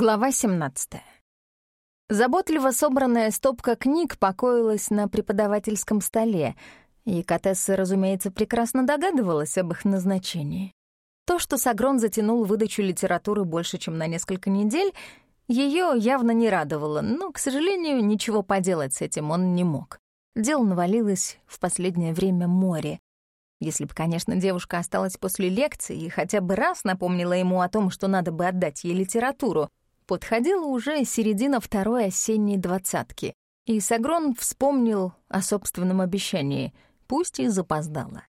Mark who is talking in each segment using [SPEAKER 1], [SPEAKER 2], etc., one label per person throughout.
[SPEAKER 1] Глава 17. Заботливо собранная стопка книг покоилась на преподавательском столе, и Катесса, разумеется, прекрасно догадывалась об их назначении. То, что Сагрон затянул выдачу литературы больше, чем на несколько недель, ее явно не радовало, но, к сожалению, ничего поделать с этим он не мог. Дел навалилось в последнее время море. Если бы, конечно, девушка осталась после лекции и хотя бы раз напомнила ему о том, что надо бы отдать ей литературу, Подходила уже середина второй осенней двадцатки, и Сагрон вспомнил о собственном обещании, пусть и запоздало.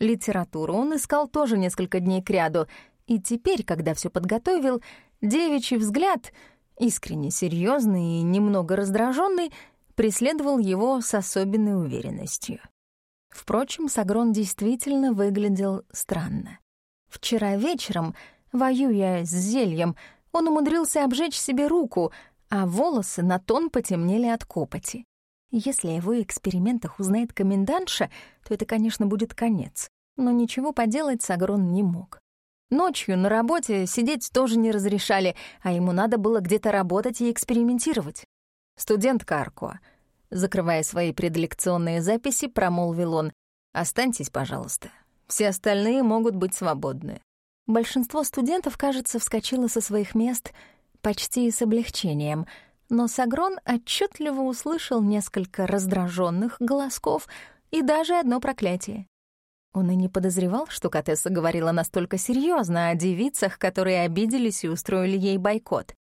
[SPEAKER 1] Литературу он искал тоже несколько дней кряду, и теперь, когда все подготовил, девичий взгляд, искренне серьезный и немного раздраженный, преследовал его с особенной уверенностью. Впрочем, Сагрон действительно выглядел странно. Вчера вечером, воюя с зельем, он умудрился обжечь себе руку, а волосы на тон потемнели от копоти. Если о его экспериментах узнает комендантша, то это, конечно, будет конец. Но ничего поделать Сагрон не мог. Ночью на работе сидеть тоже не разрешали, а ему надо было где-то работать и экспериментировать. Студент Карко, закрывая свои предлекционные записи, промолвил он, «Останьтесь, пожалуйста. Все остальные могут быть свободны. Большинство студентов, кажется, вскочило со своих мест почти с облегчением, но Сагрон отчетливо услышал несколько раздраженных голосков и даже одно проклятие. Он и не подозревал, что Катесса говорила настолько серьезно о девицах, которые обиделись и устроили ей бойкот.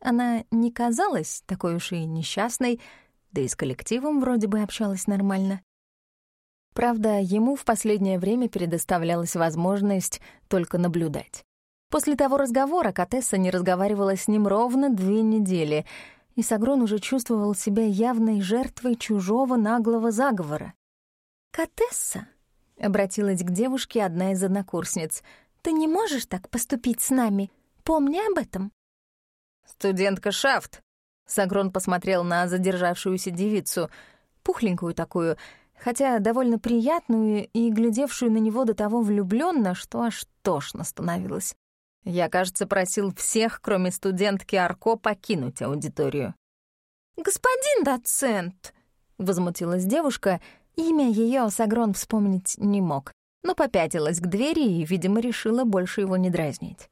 [SPEAKER 1] Она не казалась такой уж и несчастной, да и с коллективом вроде бы общалась нормально. Правда, ему в последнее время предоставлялась возможность только наблюдать. После того разговора Катесса не разговаривала с ним ровно две недели, и Сагрон уже чувствовал себя явной жертвой чужого наглого заговора. «Катесса», — обратилась к девушке одна из однокурсниц, «ты не можешь так поступить с нами. Помни об этом».
[SPEAKER 2] «Студентка Шафт», — Сагрон посмотрел на задержавшуюся девицу, пухленькую такую, — хотя довольно приятную и глядевшую на него до того влюбленно, что аж тошно становилось. Я, кажется, просил всех, кроме студентки Арко, покинуть аудиторию.
[SPEAKER 1] «Господин доцент!» — возмутилась девушка, имя ее Сагрон вспомнить не мог, но попятилась к двери и, видимо, решила больше его не дразнить.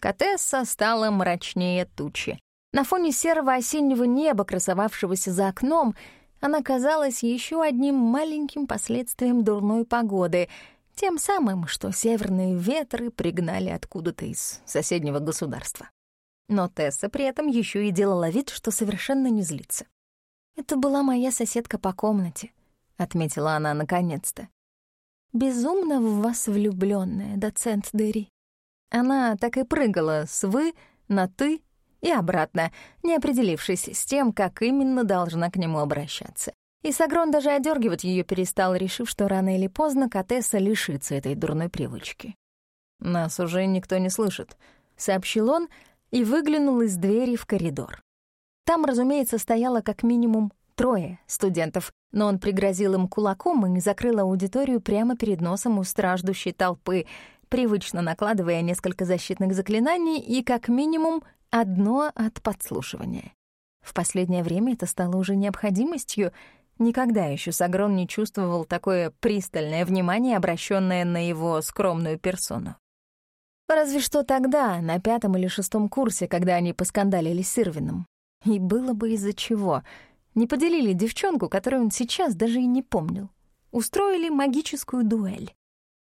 [SPEAKER 1] Катесса стала мрачнее тучи. На фоне серого осеннего неба, красовавшегося за окном, она казалась еще одним маленьким последствием дурной погоды, тем самым, что северные ветры пригнали откуда-то из соседнего государства. Но Тесса при этом еще и делала вид, что совершенно не злится. «Это была моя соседка по комнате», — отметила она наконец-то. «Безумно в вас влюбленная, доцент Дерри». Она так и прыгала с «вы» на «ты» и обратно, не определившись с тем, как именно должна к нему обращаться. И Сагрон даже одергивать ее перестал, решив, что рано или поздно Катесса лишится этой дурной привычки.
[SPEAKER 2] «Нас уже никто не слышит», —
[SPEAKER 1] сообщил он и выглянул из двери в коридор. Там, разумеется, стояло как минимум трое студентов, но он пригрозил им кулаком и закрыл аудиторию прямо перед носом у страждущей толпы, привычно накладывая несколько защитных заклинаний и как минимум одно от подслушивания. В последнее время это стало уже необходимостью. Никогда еще Сагрон не чувствовал такое пристальное внимание, обращенное на его скромную персону. Разве что тогда, на пятом или шестом курсе, когда они поскандалили с Ирвином. И было бы из-за чего. Не поделили девчонку, которую он сейчас даже и не помнил. Устроили магическую дуэль.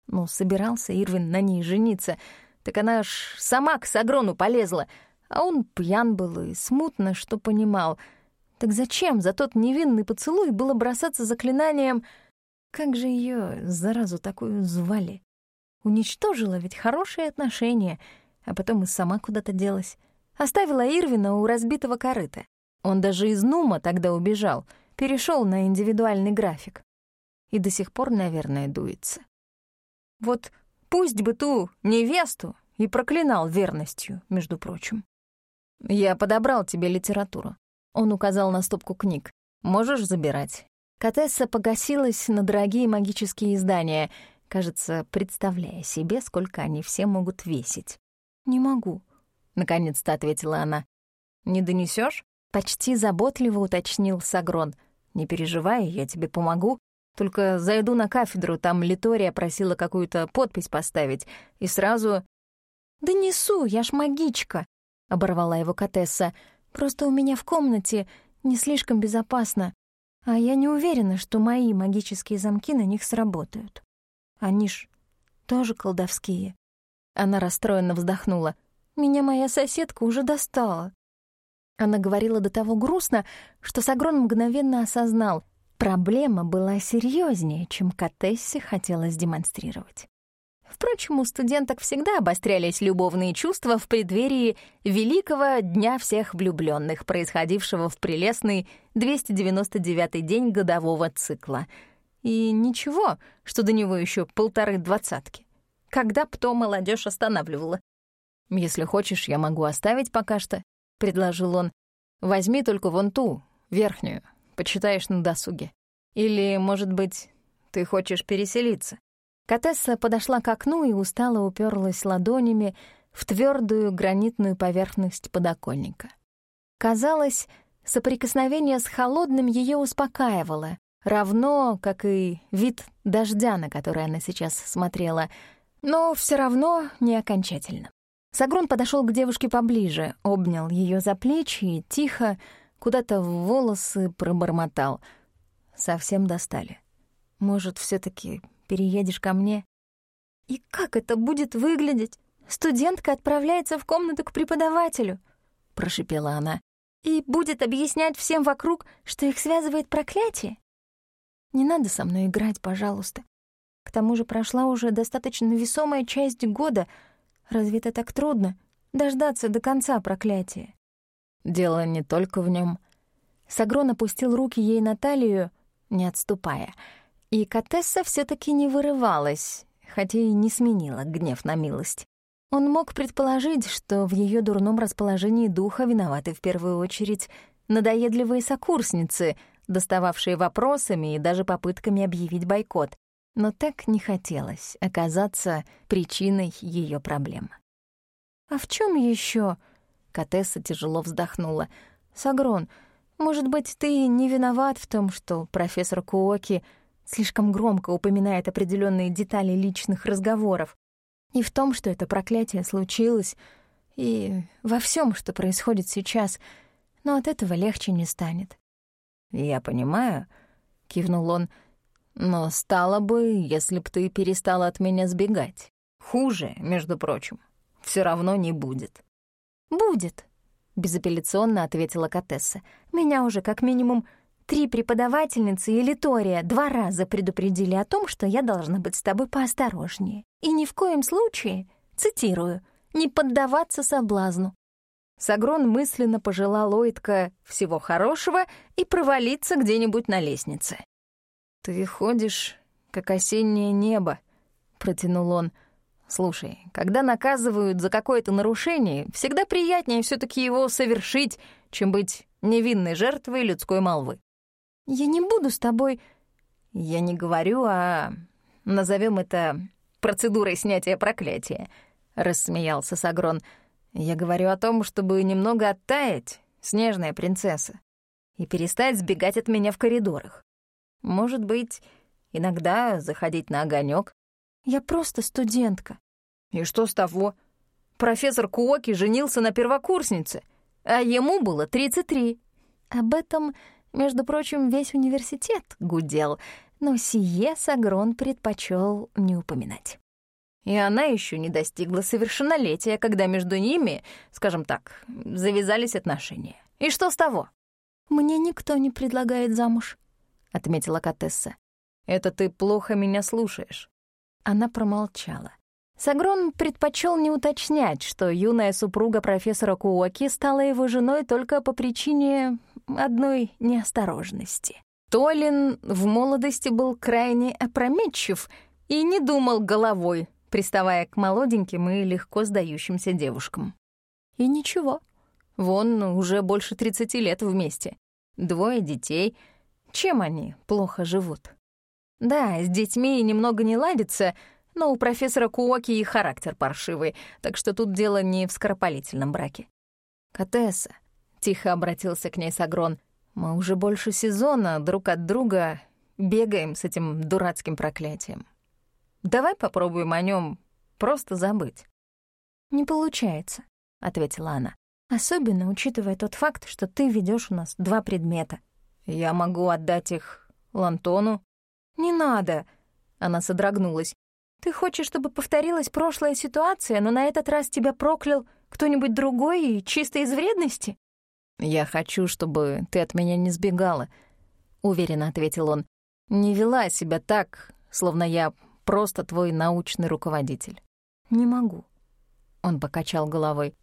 [SPEAKER 1] Ну, собирался Ирвин на ней жениться, так она аж сама к Сагрону полезла — а он пьян был и смутно, что понимал. Так зачем за тот невинный поцелуй было бросаться заклинанием? Как же ее заразу такую звали? Уничтожила ведь хорошие отношения, а потом и сама куда-то делась. Оставила Ирвина у разбитого корыта. Он даже из Нума тогда убежал, перешел на индивидуальный график. И до сих пор, наверное, дуется. Вот пусть бы ту невесту и проклинал верностью, между прочим.
[SPEAKER 2] «Я подобрал тебе литературу». Он указал на стопку книг. «Можешь забирать».
[SPEAKER 1] Катесса погасилась на дорогие магические издания, кажется, представляя себе, сколько они все могут весить. «Не могу.
[SPEAKER 2] — наконец-то ответила она. «Не донесешь? почти заботливо уточнил Сагрон. «Не переживай, я тебе помогу. Только зайду на кафедру, там Литория просила какую-то подпись поставить, и сразу...» «Да несу, я ж магичка», — оборвала его Катесса. «Просто у меня в комнате не слишком безопасно, а я не уверена, что мои магические замки на них сработают. Они ж тоже колдовские». Она расстроенно вздохнула. «Меня моя соседка уже достала». Она говорила до того грустно, что Сагрон мгновенно осознал, проблема была серьезнее, чем Катессе хотелось демонстрировать. Впрочем, у студенток всегда обострялись любовные чувства в преддверии великого Дня всех влюбленных, происходившего в прелестный 299-й день годового цикла. И ничего, что до него еще полторы двадцатки. Когда б то молодежь останавливала? «Если хочешь, я могу оставить пока что», — предложил он. «Возьми только вон ту, верхнюю, почитаешь на досуге. Или, может быть, ты хочешь переселиться?» Катесса подошла к окну и устало уперлась ладонями в твердую гранитную поверхность подоконника. Казалось, соприкосновение с холодным ее успокаивало, равно, как и вид дождя, на который она сейчас смотрела, но все равно не окончательно. Сагрон подошел к девушке поближе, обнял ее за плечи и тихо, куда-то в волосы пробормотал. Совсем достали. Может, все таки переедешь ко мне. И как это будет выглядеть? Студентка отправляется в комнату к преподавателю, прошипела она, и будет объяснять всем вокруг, что их связывает проклятие. Не надо со мной играть, пожалуйста. К тому же прошла уже достаточно весомая часть года. Разве это так трудно — дождаться до конца проклятия? Дело не только в нем. Сагрон опустил руки ей на талию, не отступая — и Катесса все таки не вырывалась, хотя и не сменила гнев на милость. Он мог предположить, что в ее дурном расположении духа виноваты в первую очередь надоедливые сокурсницы, достававшие вопросами и даже попытками объявить бойкот. Но так не хотелось оказаться причиной ее проблем. «А в чем еще? Катесса тяжело вздохнула. «Сагрон, может быть, ты не виноват в том, что профессор Куоки — слишком громко упоминает определенные детали личных разговоров, и в том, что это проклятие случилось, и во всем, что происходит сейчас, но от этого легче не станет. «Я понимаю», — кивнул он, — «но стало бы, если б ты перестала от меня сбегать. Хуже, между прочим, все равно не будет». «Будет», — безапелляционно ответила Катесса. «Меня уже как минимум Три преподавательницы и Литория два раза предупредили о том, что я должна быть с тобой поосторожнее. И ни в коем случае, цитирую, не поддаваться соблазну. Сагрон мысленно пожелал Ойтка всего хорошего и провалиться где-нибудь на лестнице. «Ты ходишь, как осеннее небо», — протянул он. «Слушай, когда наказывают за какое-то нарушение, всегда приятнее все таки его совершить, чем быть невинной жертвой людской молвы. Я не буду с тобой... Я не говорю, а назовем это процедурой снятия проклятия, рассмеялся Сагрон. Я говорю о том, чтобы немного оттаять, снежная принцесса, и перестать сбегать от меня в коридорах. Может быть, иногда заходить на огонек. Я просто студентка. И что с того? Профессор Куоки женился на первокурснице, а ему было 33. Об этом между прочим, весь университет гудел, но сие Сагрон предпочел не упоминать. И она еще не достигла совершеннолетия, когда между ними, скажем так, завязались отношения. И что с того? «Мне никто не предлагает замуж», — отметила Катесса. «Это ты плохо меня слушаешь». Она промолчала. Сагрон предпочел не уточнять, что юная супруга профессора Куоки стала его женой только по причине одной неосторожности. Толин в молодости был крайне опрометчив и не думал головой, приставая к молоденьким и легко сдающимся девушкам. И ничего. Вон уже больше 30 лет вместе. Двое детей. Чем они плохо живут? Да, с детьми немного не ладится, Но у профессора Куоки и характер паршивый, так что тут дело не в скоропалительном браке. «Катесса», — тихо обратился к ней Сагрон, — «мы уже больше сезона друг от друга бегаем с этим дурацким проклятием. Давай попробуем о нем просто забыть».
[SPEAKER 1] «Не получается», — ответила она. «Особенно учитывая тот факт, что ты ведешь у нас два предмета».
[SPEAKER 2] «Я могу отдать их Лантону?»
[SPEAKER 1] «Не надо!» Она содрогнулась. «Ты хочешь, чтобы повторилась прошлая ситуация, но на этот раз тебя проклял кто-нибудь другой и чисто из вредности?»
[SPEAKER 2] «Я хочу, чтобы ты от меня не сбегала», — уверенно ответил он. «Не вела себя так, словно я просто твой научный руководитель».
[SPEAKER 1] «Не могу», —
[SPEAKER 2] он покачал головой.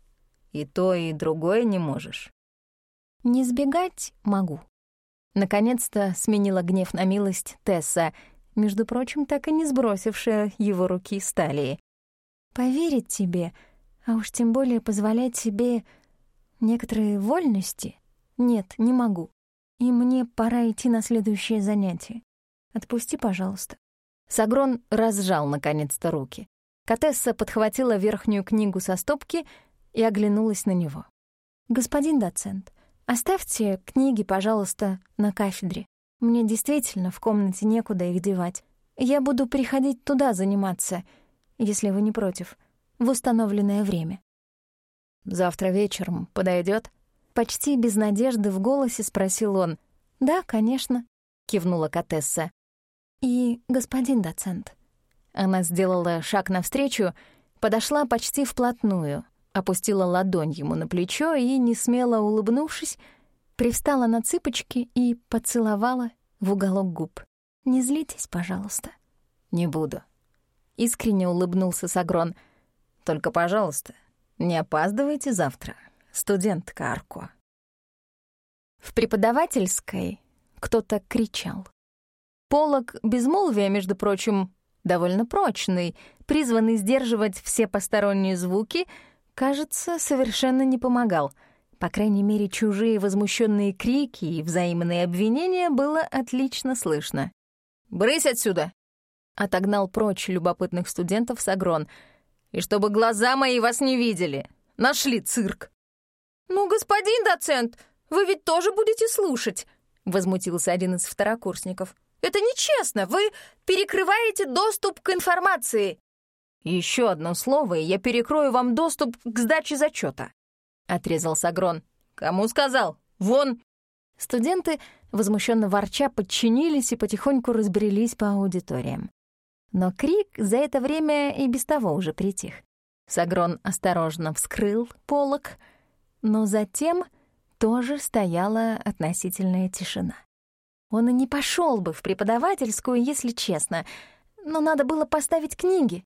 [SPEAKER 2] «И то, и другое не можешь».
[SPEAKER 1] «Не сбегать могу». Наконец-то сменила гнев на милость Тесса, между прочим, так и не сбросившая его руки с талии. «Поверить тебе, а уж тем более позволять себе некоторые вольности? Нет, не могу. И мне пора идти на следующее занятие. Отпусти, пожалуйста».
[SPEAKER 2] Сагрон разжал наконец-то руки. Катесса подхватила верхнюю книгу со стопки и оглянулась на него.
[SPEAKER 1] «Господин доцент, оставьте книги, пожалуйста, на кафедре. Мне действительно в комнате некуда их девать. Я буду приходить туда заниматься, если вы не против, в установленное время.
[SPEAKER 2] Завтра вечером подойдет?
[SPEAKER 1] Почти без надежды в голосе спросил он. Да, конечно, кивнула Катесса. И господин доцент. Она сделала шаг навстречу, подошла почти вплотную, опустила ладонь ему на плечо и, несмело улыбнувшись, привстала на цыпочки и поцеловала в уголок губ. «Не злитесь, пожалуйста».
[SPEAKER 2] «Не буду». Искренне улыбнулся Сагрон. «Только, пожалуйста, не опаздывайте завтра, студент Карко». В преподавательской кто-то кричал. Полог безмолвия, между прочим, довольно прочный, призванный сдерживать все посторонние звуки, кажется, совершенно не помогал — по крайней мере, чужие возмущенные крики и взаимные обвинения было отлично слышно. «Брысь отсюда!» — отогнал прочь любопытных студентов Сагрон. «И чтобы глаза мои вас не видели! Нашли цирк!»
[SPEAKER 3] «Ну, господин доцент, вы ведь тоже будете слушать!» — возмутился один из второкурсников. «Это нечестно! Вы перекрываете доступ к информации!»
[SPEAKER 2] «Еще одно слово, и я перекрою вам доступ к сдаче зачета. — отрезал Сагрон. «Кому сказал? Вон!» Студенты, возмущенно ворча, подчинились и потихоньку разбрелись по аудиториям. Но крик за это время и без того уже притих. Сагрон осторожно вскрыл полок, но затем тоже стояла относительная тишина. Он и не пошел бы в преподавательскую, если честно, но надо было поставить книги.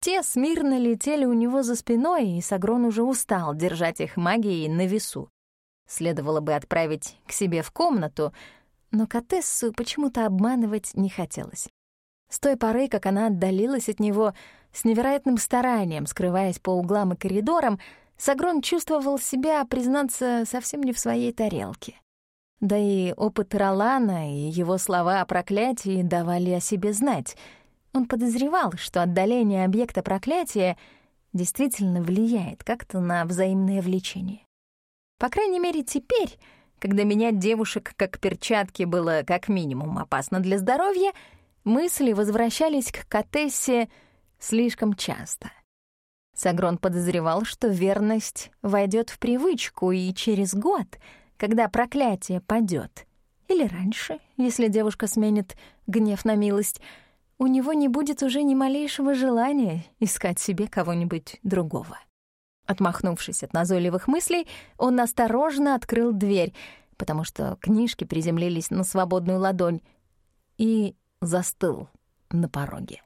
[SPEAKER 2] Те смирно летели у него за спиной, и Сагрон уже устал держать их магией на весу. Следовало бы отправить к себе в комнату, но Катессу почему-то обманывать не хотелось. С той поры, как она отдалилась от него, с невероятным старанием, скрываясь по углам и коридорам, Сагрон чувствовал себя, признаться, совсем не в своей тарелке. Да и опыт Ролана и его слова о проклятии давали о себе знать — он подозревал, что отдаление объекта проклятия действительно влияет как-то на взаимное влечение. По крайней мере, теперь, когда менять девушек как перчатки было как минимум опасно для здоровья, мысли возвращались к Катессе слишком часто. Сагрон подозревал, что верность войдет в привычку и через год, когда проклятие падет, или раньше, если девушка сменит гнев на милость — у него не будет уже ни малейшего желания искать себе кого-нибудь другого. Отмахнувшись от назойливых мыслей, он осторожно открыл дверь, потому что книжки приземлились на свободную ладонь, и застыл на пороге.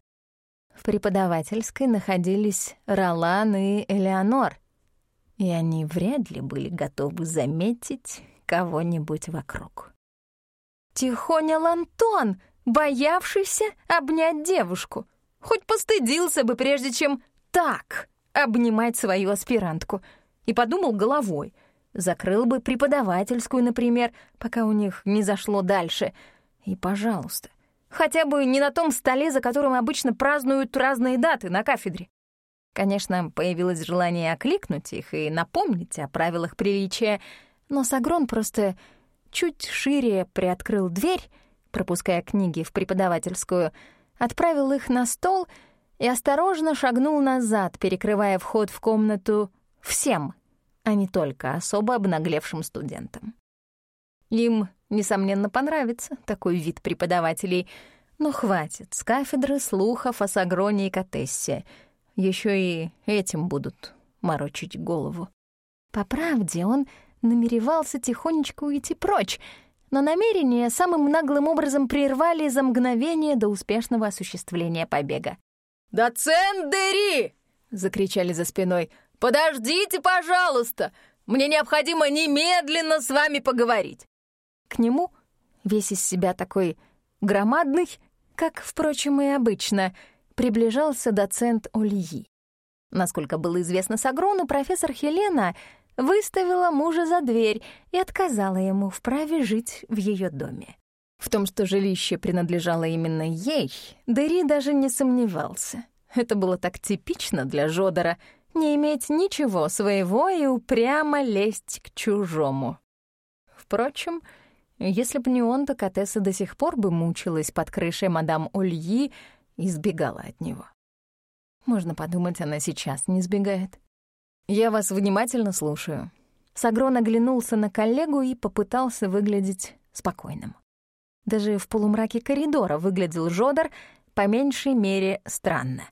[SPEAKER 2] В преподавательской находились Ролан и Элеонор, и они вряд ли были готовы заметить кого-нибудь вокруг.
[SPEAKER 3] «Тихоня Лантон!» боявшийся обнять девушку. Хоть постыдился бы, прежде чем так обнимать свою аспирантку. И подумал головой. Закрыл бы преподавательскую, например, пока у них не зашло дальше. И, пожалуйста,
[SPEAKER 1] Хотя бы не на том столе, за которым обычно празднуют разные даты на кафедре. Конечно, появилось желание окликнуть их и напомнить о правилах приличия, но Сагрон просто чуть шире приоткрыл дверь, пропуская книги в преподавательскую, отправил их на стол и осторожно шагнул назад, перекрывая вход в комнату всем, а не только особо обнаглевшим студентам. Им, несомненно, понравится такой вид преподавателей, но хватит с кафедры слухов о Сагроне и Катессе. Еще и этим будут морочить голову. По правде, он намеревался тихонечко уйти прочь, но намерение самым наглым образом прервали за мгновение до успешного осуществления побега.
[SPEAKER 3] «Доцент Дери!» — закричали за спиной. «Подождите, пожалуйста! Мне необходимо немедленно с вами поговорить!»
[SPEAKER 1] К нему, весь из себя такой громадный, как, впрочем, и обычно, приближался доцент Ольи. Насколько было известно Сагрону, профессор Хелена выставила мужа за дверь и отказала ему в праве жить в ее доме. В том, что жилище принадлежало именно ей, Дери даже не сомневался. Это было так типично для Жодора — не иметь ничего своего и упрямо лезть к чужому. Впрочем, если бы не он, то Катесса до сих пор бы мучилась под крышей мадам Ольи и сбегала от него. Можно подумать, она сейчас не сбегает. «Я вас внимательно слушаю». Сагрон оглянулся на коллегу и попытался выглядеть спокойным. Даже в полумраке коридора выглядел Жодор по меньшей мере странно.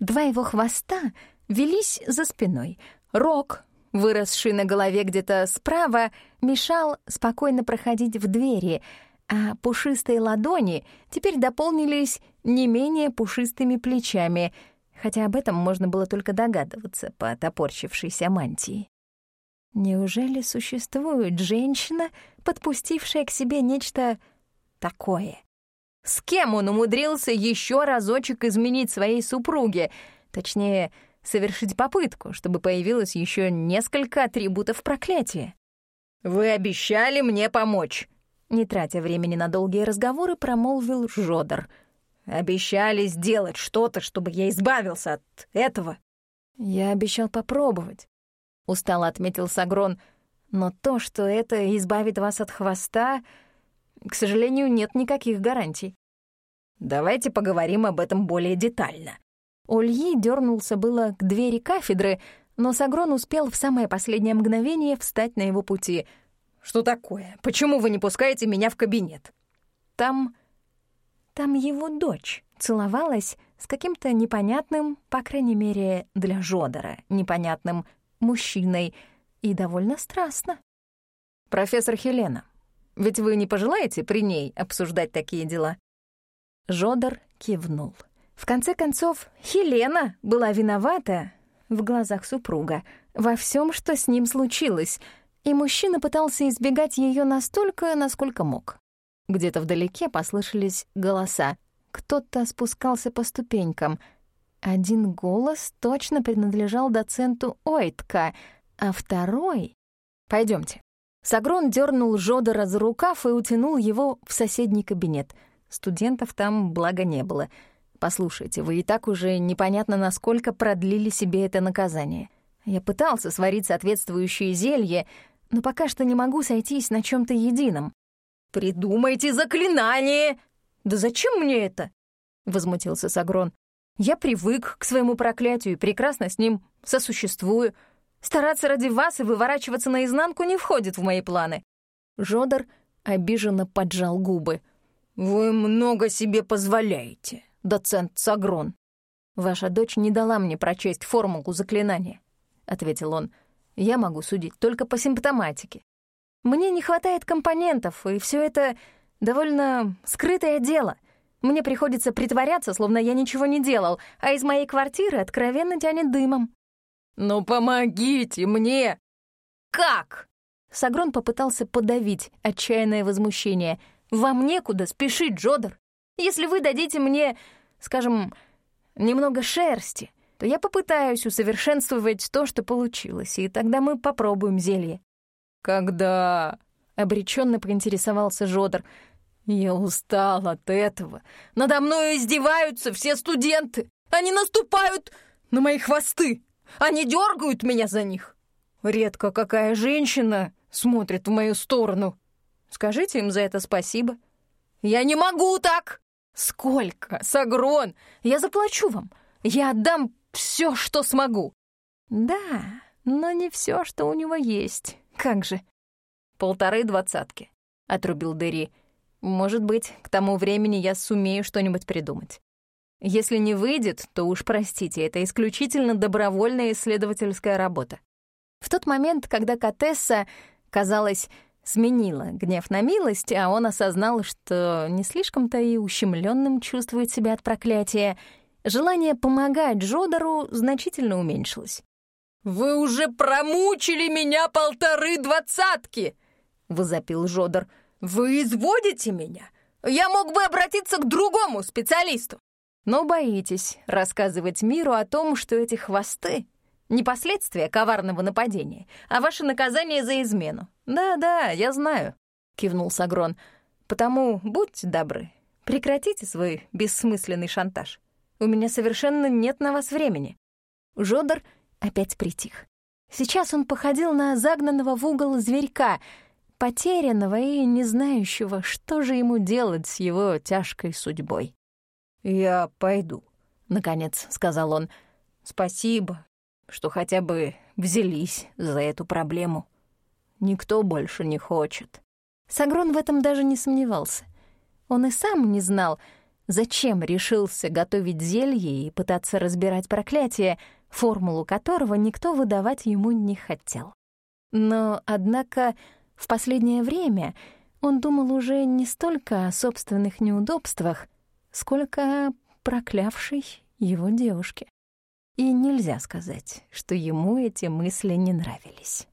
[SPEAKER 1] Два его хвоста велись за спиной. Рог, выросший на голове где-то справа, мешал спокойно проходить в двери, а пушистые ладони теперь дополнились не менее пушистыми плечами, хотя об этом можно было только догадываться по топорщившейся мантии. Неужели существует женщина, подпустившая к себе нечто такое? С кем он умудрился еще разочек изменить своей супруге? Точнее, совершить попытку, чтобы появилось еще несколько атрибутов проклятия.
[SPEAKER 3] «Вы обещали мне помочь», —
[SPEAKER 1] не тратя времени на долгие разговоры, промолвил Жодор.
[SPEAKER 3] «Обещали сделать что-то, чтобы я избавился от этого».
[SPEAKER 1] «Я обещал попробовать», — устало отметил Сагрон. «Но то, что это избавит вас от хвоста, к сожалению, нет никаких гарантий».
[SPEAKER 3] «Давайте поговорим об этом более детально»,
[SPEAKER 1] Ольи дернулся было к двери кафедры, но Сагрон успел в самое последнее мгновение встать на его пути.
[SPEAKER 3] «Что такое? Почему вы не пускаете меня в кабинет?»
[SPEAKER 1] «Там... там его дочь целовалась с каким-то непонятным, по крайней мере, для Жодора, непонятным мужчиной, и довольно страстно».
[SPEAKER 3] «Профессор Хелена, ведь вы не пожелаете при ней обсуждать такие дела?»
[SPEAKER 1] Жодор кивнул. В конце концов, Хелена была виновата в глазах супруга во всем, что с ним случилось, и мужчина пытался избегать ее настолько, насколько мог. Где-то вдалеке послышались голоса. Кто-то спускался по ступенькам. Один голос точно принадлежал доценту Ойтка, а второй... Пойдемте. Сагрон дернул Жодора за рукав и утянул его в соседний кабинет. Студентов там, благо, не было — Послушайте, вы и так уже непонятно насколько продлили себе это наказание. Я пытался сварить соответствующее зелье, но пока что не могу сойтись на чем то едином.
[SPEAKER 3] «Придумайте заклинание!»
[SPEAKER 1] «Да зачем мне это?» — возмутился Сагрон. «Я привык к своему проклятию и прекрасно с ним сосуществую. Стараться ради вас и выворачиваться наизнанку не входит в мои планы». Жодор обиженно поджал губы.
[SPEAKER 3] «Вы много себе позволяете
[SPEAKER 1] доцент Сагрон. «Ваша дочь не дала мне прочесть формулу заклинания», — ответил он. «Я могу судить только по симптоматике. Мне не хватает компонентов, и все это довольно скрытое дело. Мне приходится притворяться, словно я ничего не делал, а из моей квартиры откровенно тянет дымом».
[SPEAKER 3] «Ну помогите мне!»
[SPEAKER 1] «Как?» Сагрон попытался подавить отчаянное возмущение. «Вам некуда спешить, Джодер. Если вы дадите мне, скажем, немного шерсти, то я попытаюсь усовершенствовать то, что получилось, и тогда мы попробуем зелье».
[SPEAKER 3] «Когда?»
[SPEAKER 1] — обреченно поинтересовался Жодор.
[SPEAKER 3] Я устал от этого. Надо мной издеваются все студенты. Они наступают на мои хвосты. Они дергают меня за них. Редко какая женщина смотрит в мою сторону. Скажите им за это спасибо. Я не могу так! Сколько, Сагрон? Я заплачу вам. Я отдам все, что смогу.
[SPEAKER 1] Да, но не все, что у него есть. Как же?
[SPEAKER 3] Полторы двадцатки, — отрубил Дерри. Может быть, к тому времени я сумею что-нибудь придумать. Если не выйдет, то уж простите, это исключительно добровольная исследовательская работа. В тот момент, когда Катесса, казалось, сменила гнев на милость, а он осознал, что не слишком-то и ущемленным чувствует себя от проклятия, желание помогать Джодору значительно уменьшилось. «Вы уже промучили меня полторы двадцатки!» — возопил Жодор. «Вы изводите меня! Я мог бы обратиться к другому специалисту!» Но боитесь рассказывать миру о том, что эти хвосты — не последствия коварного нападения, а ваше наказание за измену. «Да-да, я знаю», — кивнул Сагрон. «Потому будьте добры, прекратите свой бессмысленный шантаж. У меня совершенно нет на вас времени». Жодор опять притих. Сейчас он походил на загнанного в угол зверька — потерянного и не знающего, что же ему делать с его тяжкой судьбой. «Я пойду», — наконец сказал он. «Спасибо, что хотя бы взялись за эту проблему. Никто больше не хочет».
[SPEAKER 1] Сагрон в этом даже не сомневался. Он и сам не знал, зачем решился готовить зелье и пытаться разбирать проклятие, формулу которого никто выдавать ему не хотел. Но, однако, в последнее время он думал уже не столько о собственных неудобствах, сколько о проклявшей его девушке. И нельзя сказать, что ему эти мысли не нравились.